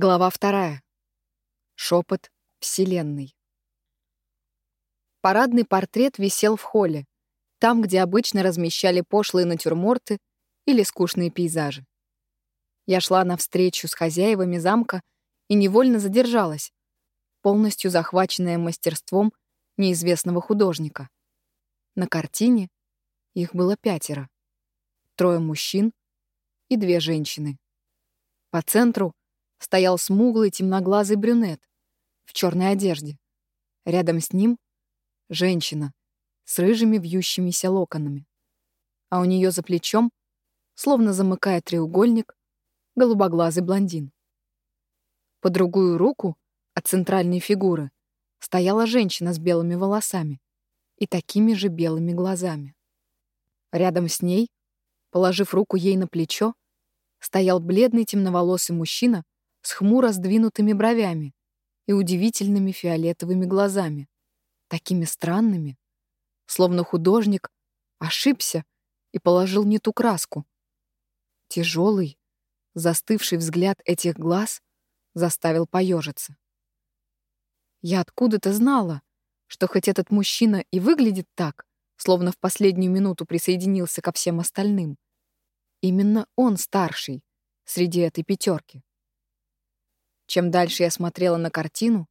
Глава вторая. Шепот Вселенной. Парадный портрет висел в холле, там, где обычно размещали пошлые натюрморты или скучные пейзажи. Я шла навстречу с хозяевами замка и невольно задержалась, полностью захваченная мастерством неизвестного художника. На картине их было пятеро. Трое мужчин и две женщины. По центру стоял смуглый темноглазый брюнет в черной одежде. Рядом с ним — женщина с рыжими вьющимися локонами. А у нее за плечом, словно замыкая треугольник, голубоглазый блондин. По другую руку от центральной фигуры стояла женщина с белыми волосами и такими же белыми глазами. Рядом с ней, положив руку ей на плечо, стоял бледный темноволосый мужчина с хмуро сдвинутыми бровями и удивительными фиолетовыми глазами, такими странными, словно художник ошибся и положил не ту краску. Тяжелый, застывший взгляд этих глаз заставил поежиться. Я откуда-то знала, что хоть этот мужчина и выглядит так, словно в последнюю минуту присоединился ко всем остальным, именно он старший среди этой пятерки. Чем дальше я смотрела на картину,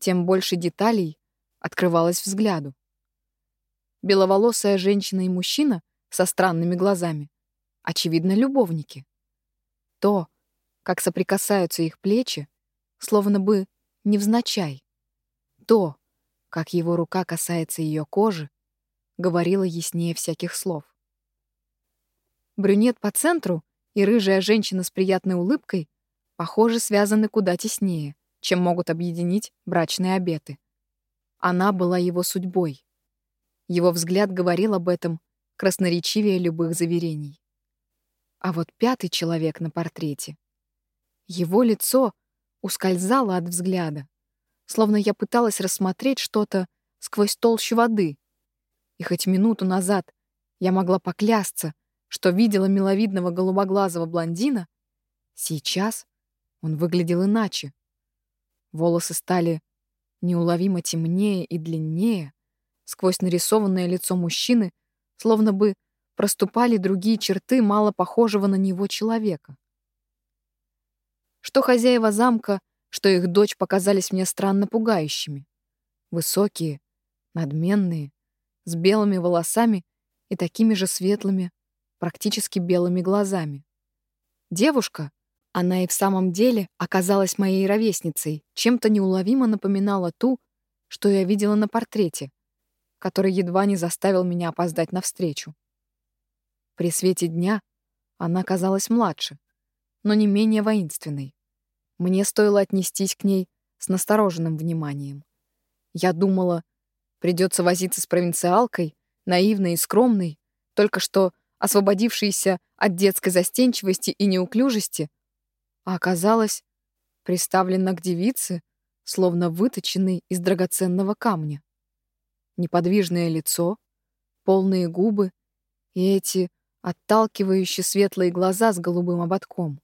тем больше деталей открывалось взгляду. Беловолосая женщина и мужчина со странными глазами, очевидно, любовники. То, как соприкасаются их плечи, словно бы невзначай. То, как его рука касается ее кожи, говорило яснее всяких слов. Брюнет по центру и рыжая женщина с приятной улыбкой похоже, связаны куда теснее, чем могут объединить брачные обеты. Она была его судьбой. Его взгляд говорил об этом красноречивее любых заверений. А вот пятый человек на портрете. Его лицо ускользало от взгляда, словно я пыталась рассмотреть что-то сквозь толщу воды. И хоть минуту назад я могла поклясться, что видела миловидного голубоглазого блондина, сейчас он выглядел иначе. Волосы стали неуловимо темнее и длиннее. Сквозь нарисованное лицо мужчины словно бы проступали другие черты мало похожего на него человека. Что хозяева замка, что их дочь показались мне странно пугающими. Высокие, надменные, с белыми волосами и такими же светлыми, практически белыми глазами. Девушка, она и в самом деле оказалась моей ровесницей, чем-то неуловимо напоминала ту, что я видела на портрете, который едва не заставил меня опоздать навстречу. При свете дня она казалась младше, но не менее воинственной. Мне стоило отнестись к ней с настороженным вниманием. Я думала, придется возиться с провинциалкой, наивной и скромной, только что освободившейся от детской застенчивости и неуклюжести, а оказалась приставлена к девице, словно выточенной из драгоценного камня. Неподвижное лицо, полные губы и эти отталкивающие светлые глаза с голубым ободком.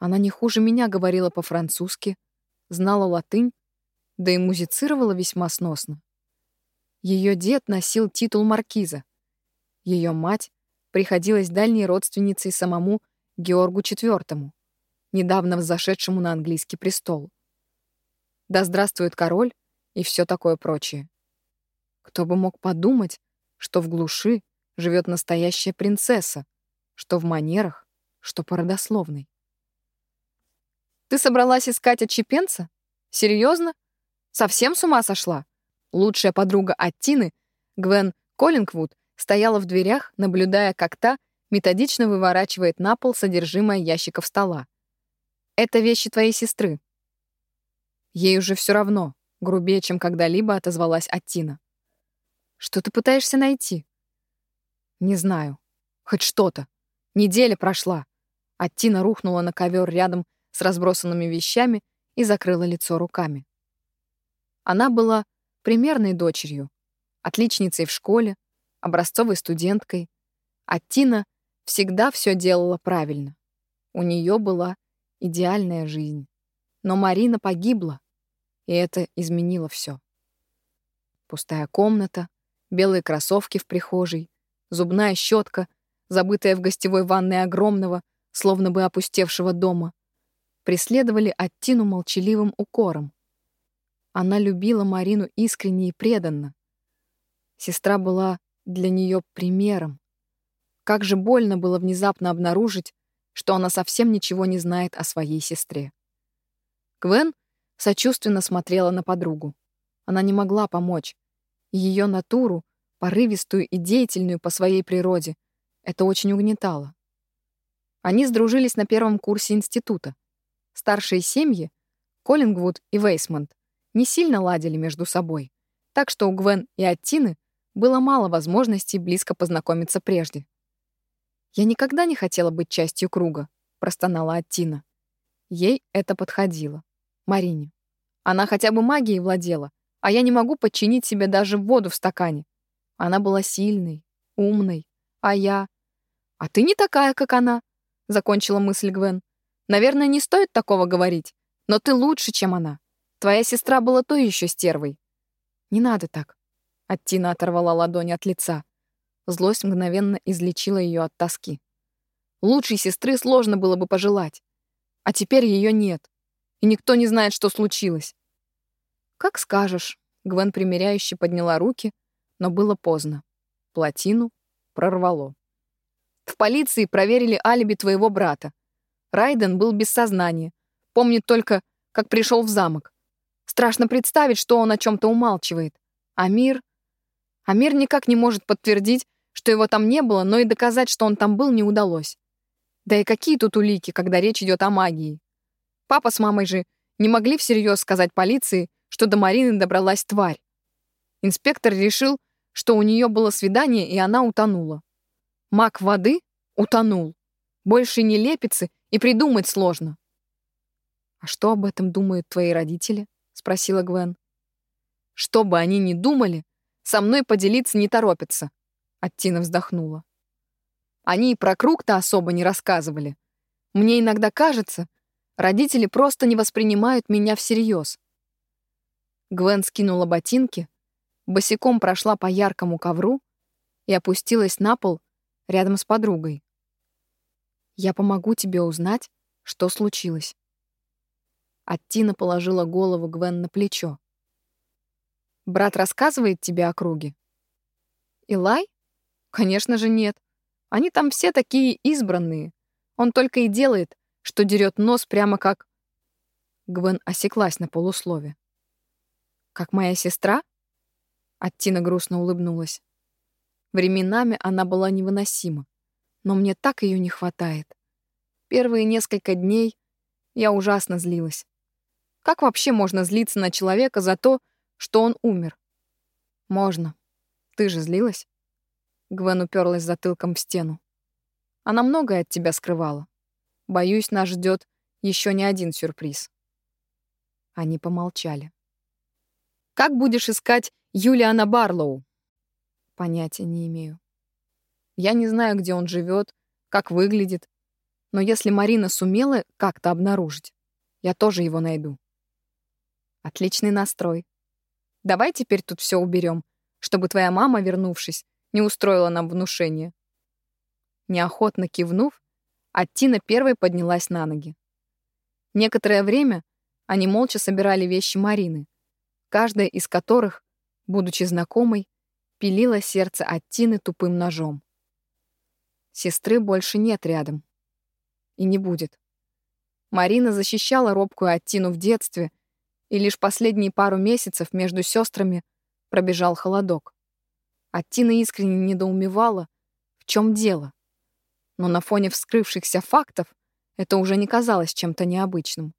Она не хуже меня говорила по-французски, знала латынь, да и музицировала весьма сносно. Ее дед носил титул маркиза. Ее мать приходилась дальней родственницей самому Георгу IV недавно взошедшему на английский престол. Да здравствует король и все такое прочее. Кто бы мог подумать, что в глуши живет настоящая принцесса, что в манерах, что по родословной. Ты собралась искать отчепенца? Серьезно? Совсем с ума сошла? Лучшая подруга Аттины, Гвен Коллингвуд, стояла в дверях, наблюдая, как та методично выворачивает на пол содержимое ящиков стола. Это вещи твоей сестры. Ей уже все равно, грубее, чем когда-либо отозвалась Аттина. Что ты пытаешься найти? Не знаю. Хоть что-то. Неделя прошла. Аттина рухнула на ковер рядом с разбросанными вещами и закрыла лицо руками. Она была примерной дочерью, отличницей в школе, образцовой студенткой. Аттина всегда все делала правильно. У нее была идеальная жизнь. Но Марина погибла, и это изменило все. Пустая комната, белые кроссовки в прихожей, зубная щетка, забытая в гостевой ванной огромного, словно бы опустевшего дома, преследовали Аттину молчаливым укором. Она любила Марину искренне и преданно. Сестра была для нее примером. Как же больно было внезапно обнаружить, что она совсем ничего не знает о своей сестре. Гвен сочувственно смотрела на подругу. Она не могла помочь. Ее натуру, порывистую и деятельную по своей природе, это очень угнетало. Они сдружились на первом курсе института. Старшие семьи, Коллингвуд и Вейсмонт, не сильно ладили между собой, так что у Гвен и Аттины было мало возможностей близко познакомиться прежде. «Я никогда не хотела быть частью круга», — простонала Аттина. Ей это подходило. Марине. Она хотя бы магией владела, а я не могу подчинить себе даже воду в стакане. Она была сильной, умной, а я... «А ты не такая, как она», — закончила мысль Гвен. «Наверное, не стоит такого говорить, но ты лучше, чем она. Твоя сестра была той еще стервой». «Не надо так», Аттина оторвала ладонь от лица. Злость мгновенно излечила ее от тоски. Лучшей сестры сложно было бы пожелать. А теперь ее нет. И никто не знает, что случилось. «Как скажешь», — Гвен примиряюще подняла руки, но было поздно. Плотину прорвало. В полиции проверили алиби твоего брата. Райден был без сознания. Помнит только, как пришел в замок. Страшно представить, что он о чем-то умалчивает. А мир... Амир никак не может подтвердить, что его там не было, но и доказать, что он там был, не удалось. Да и какие тут улики, когда речь идет о магии? Папа с мамой же не могли всерьез сказать полиции, что до Марины добралась тварь. Инспектор решил, что у нее было свидание, и она утонула. Маг воды утонул. Больше не лепится и придумать сложно. «А что об этом думают твои родители?» — спросила Гвен. «Что бы они ни думали, со мной поделиться не торопятся. Аттина вздохнула. Они и про круг-то особо не рассказывали. Мне иногда кажется, родители просто не воспринимают меня всерьез. Гвен скинула ботинки, босиком прошла по яркому ковру и опустилась на пол рядом с подругой. «Я помогу тебе узнать, что случилось». Аттина положила голову Гвен на плечо. Брат рассказывает тебе о круге? Илай? Конечно же нет. Они там все такие избранные. Он только и делает, что дерет нос прямо как... Гвен осеклась на полуслове. «Как моя сестра?» Аттина грустно улыбнулась. Временами она была невыносима, но мне так ее не хватает. Первые несколько дней я ужасно злилась. Как вообще можно злиться на человека за то, что он умер. Можно. Ты же злилась? Гвен уперлась затылком в стену. Она многое от тебя скрывала. Боюсь, нас ждет еще не один сюрприз. Они помолчали. Как будешь искать Юлиана Барлоу? Понятия не имею. Я не знаю, где он живет, как выглядит, но если Марина сумела как-то обнаружить, я тоже его найду. Отличный настрой. Давай теперь тут все уберем, чтобы твоя мама, вернувшись, не устроила нам внушение. Неохотно кивнув, Аттина первой поднялась на ноги. Некоторое время они молча собирали вещи Марины, каждая из которых, будучи знакомой, пилила сердце Аттины тупым ножом. Сестры больше нет рядом. И не будет. Марина защищала робкую Аттину в детстве — и лишь последние пару месяцев между сестрами пробежал холодок. А Тина искренне недоумевала, в чем дело. Но на фоне вскрывшихся фактов это уже не казалось чем-то необычным.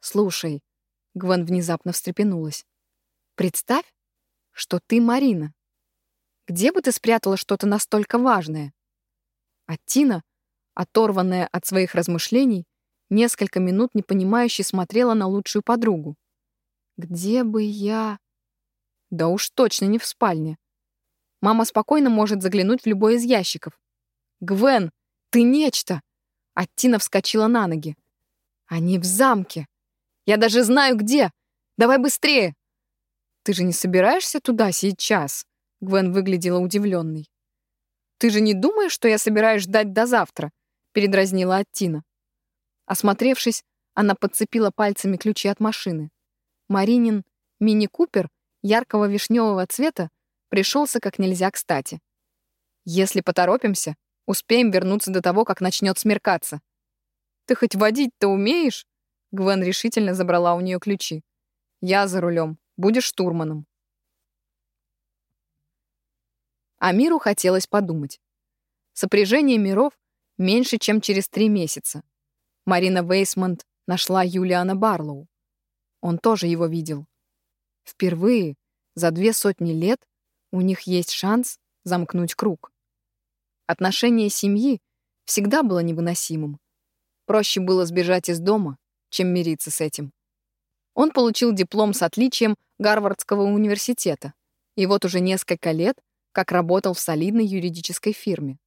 «Слушай», — Гвен внезапно встрепенулась, «представь, что ты Марина. Где бы ты спрятала что-то настолько важное?» А Тина, оторванная от своих размышлений, Несколько минут непонимающе смотрела на лучшую подругу. «Где бы я...» «Да уж точно не в спальне. Мама спокойно может заглянуть в любой из ящиков. «Гвен, ты нечто!» Аттина вскочила на ноги. Они в замке. Я даже знаю, где. Давай быстрее. Ты же не собираешься туда сейчас? Гвен выглядела удивленной. Ты же не думаешь, что я собираюсь ждать до завтра? Передразнила Аттина. Осмотревшись, она подцепила пальцами ключи от машины. Маринин мини-купер яркого вишневого цвета пришелся как нельзя кстати. Если поторопимся, успеем вернуться до того, как начнет смеркаться. Ты хоть водить-то умеешь? Гвен решительно забрала у нее ключи. Я за рулем. Будешь штурманом. Амиру хотелось подумать. Сопряжение миров меньше, чем через три месяца. Марина Вейсмонт нашла Юлиана Барлоу. Он тоже его видел. Впервые за две сотни лет у них есть шанс замкнуть круг. Отношение семьи всегда было невыносимым. Проще было сбежать из дома, чем мириться с этим. Он получил диплом с отличием Гарвардского университета и вот уже несколько лет как работал в солидной юридической фирме.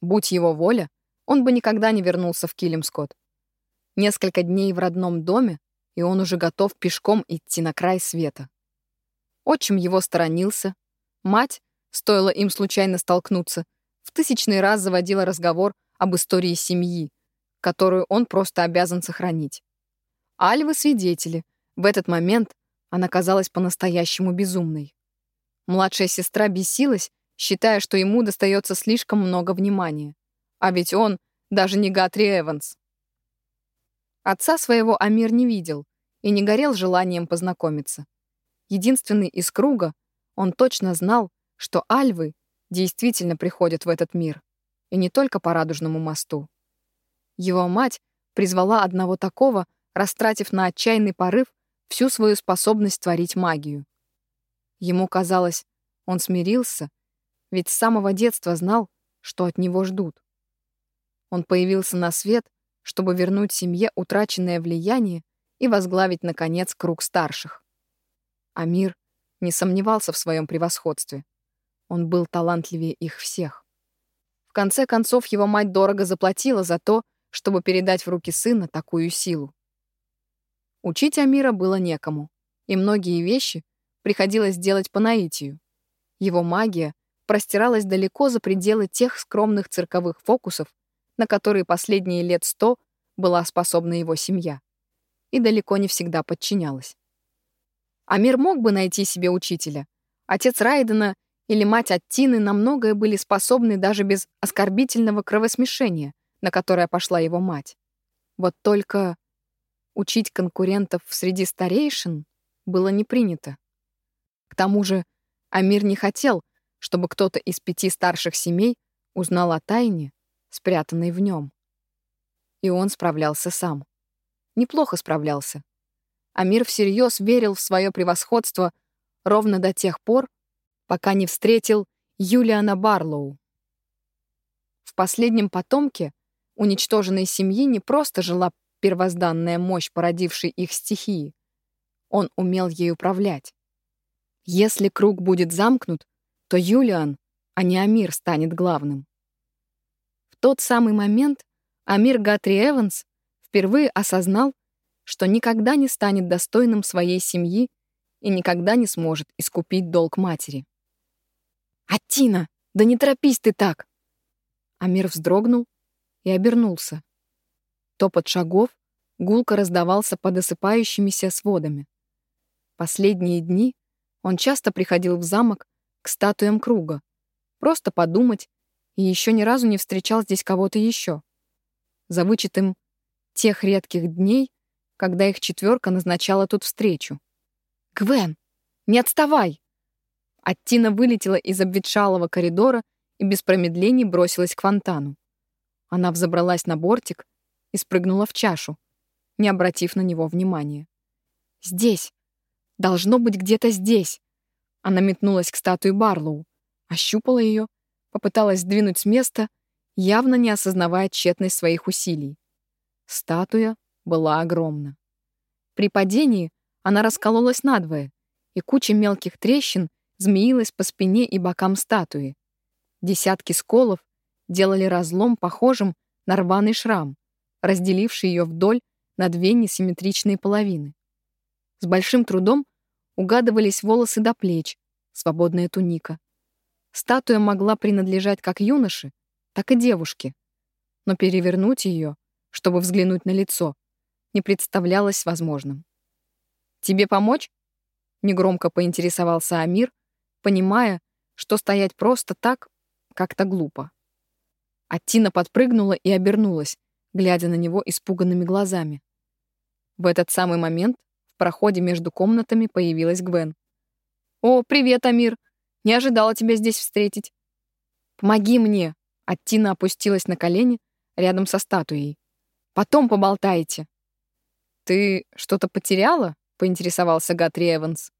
Будь его воля, он бы никогда не вернулся в Килимскот. Несколько дней в родном доме, и он уже готов пешком идти на край света. Отчим его сторонился. Мать, стоило им случайно столкнуться, в тысячный раз заводила разговор об истории семьи, которую он просто обязан сохранить. Альвы — свидетели. В этот момент она казалась по-настоящему безумной. Младшая сестра бесилась, считая, что ему достается слишком много внимания. А ведь он даже не Гатри Эванс. Отца своего Амир не видел и не горел желанием познакомиться. Единственный из круга, он точно знал, что альвы действительно приходят в этот мир, и не только по Радужному мосту. Его мать призвала одного такого, растратив на отчаянный порыв всю свою способность творить магию. Ему казалось, он смирился, ведь с самого детства знал, что от него ждут. Он появился на свет, чтобы вернуть семье утраченное влияние и возглавить, наконец, круг старших. Амир не сомневался в своем превосходстве. Он был талантливее их всех. В конце концов, его мать дорого заплатила за то, чтобы передать в руки сына такую силу. Учить Амира было некому, и многие вещи приходилось делать по наитию. Его магия простиралась далеко за пределы тех скромных цирковых фокусов, на которые последние лет сто была способна его семья, и далеко не всегда подчинялась. Амир мог бы найти себе учителя. Отец Райдена или мать Аттины на многое были способны даже без оскорбительного кровосмешения, на которое пошла его мать. Вот только учить конкурентов среди старейшин было не принято. К тому же Амир не хотел, чтобы кто-то из пяти старших семей узнал о тайне, спрятанной в нем. И он справлялся сам. Неплохо справлялся. Амир всерьез верил в свое превосходство ровно до тех пор, пока не встретил Юлиана Барлоу. В последнем потомке уничтоженной семьи не просто жила первозданная мощь, породившей их стихии. Он умел ей управлять. Если круг будет замкнут, то Юлиан, а не Амир, станет главным. В тот самый момент Амир Гатри Эванс впервые осознал, что никогда не станет достойным своей семьи и никогда не сможет искупить долг матери. «Аттина, да не торопись ты так!» Амир вздрогнул и обернулся. Топот шагов гулко раздавался под осыпающимися сводами. Последние дни он часто приходил в замок к статуям круга, просто подумать, и еще ни разу не встречал здесь кого-то еще. За вычетом тех редких дней, когда их четверка назначала тут встречу. «Гвен, не отставай!» Аттина вылетела из обветшалого коридора и без промедлений бросилась к фонтану. Она взобралась на бортик и спрыгнула в чашу, не обратив на него внимания. «Здесь! Должно быть где-то здесь!» Она метнулась к статуе Барлоу, ощупала ее, попыталась сдвинуть с места, явно не осознавая тщетность своих усилий. Статуя была огромна. При падении она раскололась надвое, и куча мелких трещин змеилась по спине и бокам статуи. Десятки сколов делали разлом похожим на рваный шрам, разделивший ее вдоль на две несимметричные половины. С большим трудом угадывались волосы до плеч, свободная туника. Статуя могла принадлежать как юноше, так и девушке, но перевернуть ее, чтобы взглянуть на лицо, не представлялось возможным. «Тебе помочь?» — негромко поинтересовался Амир, понимая, что стоять просто так как-то глупо. А Тина подпрыгнула и обернулась, глядя на него испуганными глазами. В этот самый момент в проходе между комнатами появилась Гвен. «О, привет, Амир! Не ожидала тебя здесь встретить!» «Помоги мне!» А Тина опустилась на колени рядом со статуей. «Потом поболтайте!» «Ты что-то потеряла?» — поинтересовался Гатри Эванс.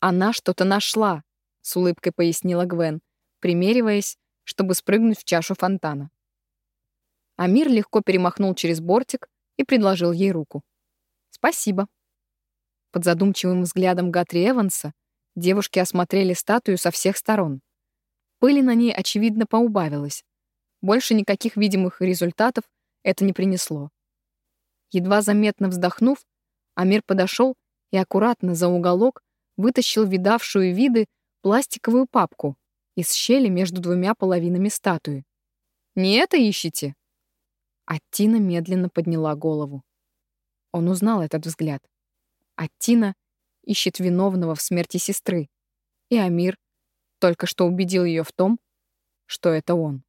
«Она что-то нашла», — с улыбкой пояснила Гвен, примериваясь, чтобы спрыгнуть в чашу фонтана. Амир легко перемахнул через бортик и предложил ей руку. «Спасибо». Под задумчивым взглядом Гатри Эванса девушки осмотрели статую со всех сторон. Пыли на ней, очевидно, поубавилось. Больше никаких видимых результатов это не принесло. Едва заметно вздохнув, Амир подошел и аккуратно за уголок вытащил видавшую виды пластиковую папку из щели между двумя половинами статуи. «Не это ищете?» Аттина медленно подняла голову. Он узнал этот взгляд. Аттина ищет виновного в смерти сестры, и Амир только что убедил ее в том, что это он.